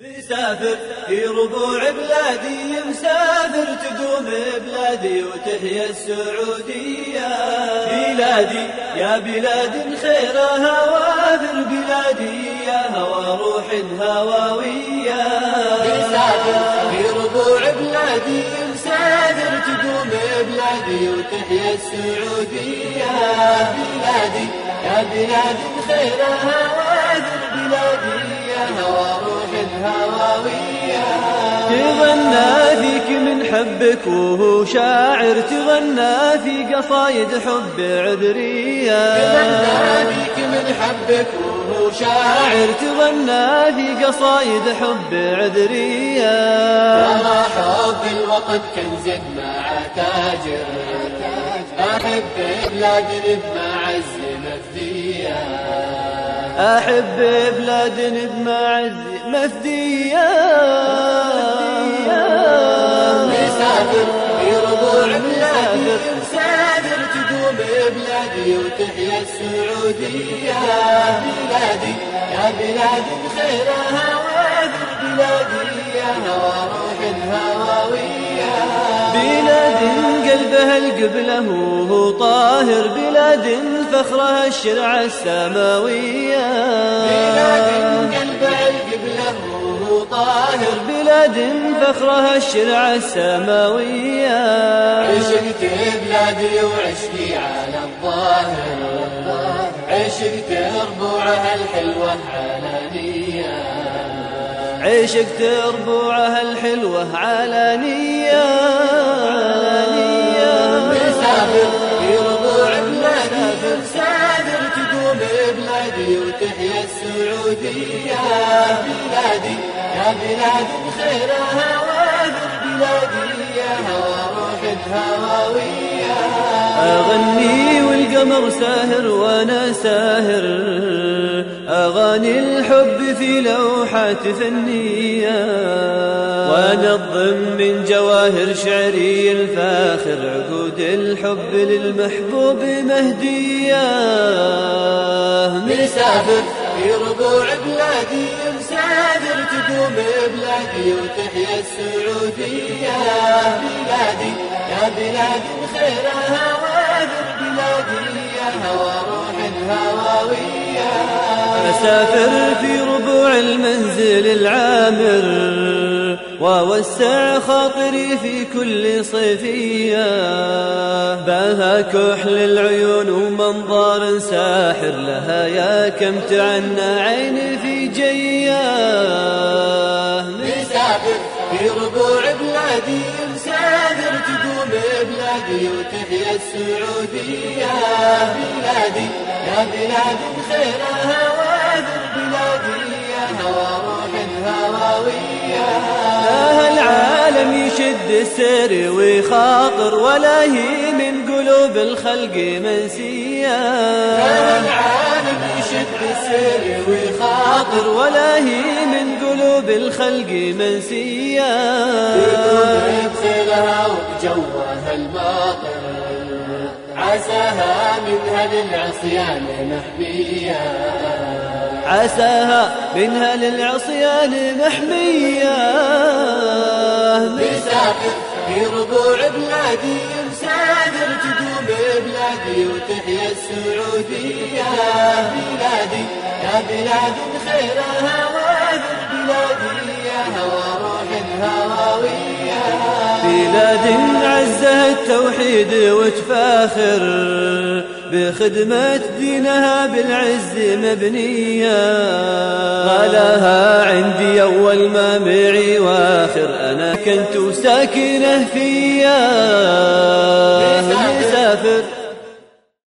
مسافر في ربوع بلادي مسافر تدوم بلادي وتحيا السعودية. بلادي يا بلاد خيرها وافر بلادي يا هوى روح هواوية. مسافر في ربوع بلادي مسافر تدوم بلادي وتحيا السعودية. بلادي يا بلاد خيرها وافر روح تغنى فيك من حبك وهو شاعر تغنى في قصايد حب عذرية تغنى فيك من حبك وهو شاعر تغنى في قصايد حب عذرية والله حب الوقت كنز مع تاجر. أحب بلاد بمعز مفدية أحب بلاد بمعز مفدية. مسافر في ربوع بلادي مسافر تقوم بلادي وتحيا السعودية. بلادي يا بلاد خيرها وافر بلادي. يا هوى روح هواوية بلاد قلبها القبلة هو طاهر. بلاد فخرها الشرع السماوية. بلاد قلبها القبلة طاهر. بلاد فخرها الشرع السماوية. عشقت بلادي وعشقي على الظاهر. عشقت ربوعها الحلوة علانية. عشقت ربوعها الحلوة علانية. بلادي وتحيا السعودية بلادي يا بلاد خيرها وافر بلادي يا هوى روح هواوية أغني والقمر ساهر وأنا ساهر. أغاني الحب في لوحات فنية. وأنظم من جواهر شعري الفاخر. عقود الحب للمحبوب مهدية. مسافر في ربوع بلادي مسافر تقوم بلادي وتحيا السعودية. بلادي يا بلاد خيرها أسافر في ربوع المنزل العامر ووسع خاطري في كل صيفية. باها كحل العيون ومنظار ساحر لها يا كم تعنى عيني في جياه مسافر في ربوع بلادي مسافر تقوم بلادي وتحيا السعودية. بلادي يا بلاد خيرها لا العالم يشد السير ويخاطر ولا هي من قلوب الخلق منسية. العالم يشد السير ويخاطر خاطر ولا هي من قلوب الخلق منسية. بخيلها وبجوها الماطر عساها منها للعصيان محمية عساها منها للعصيان محمية. مسافر في ربوع بلادي مسافر تقوم بلادي وتحيا السعودية. بلادي يا بلاد خيرها وافر بلادي يا هوى روح هواوية. بلاد عزها التوحيد وتفاخر. بخدمة دينها بالعز مبنية. غلاها عندي أول ما معي وآخر أنا كنت ساكنة فيها. مسافر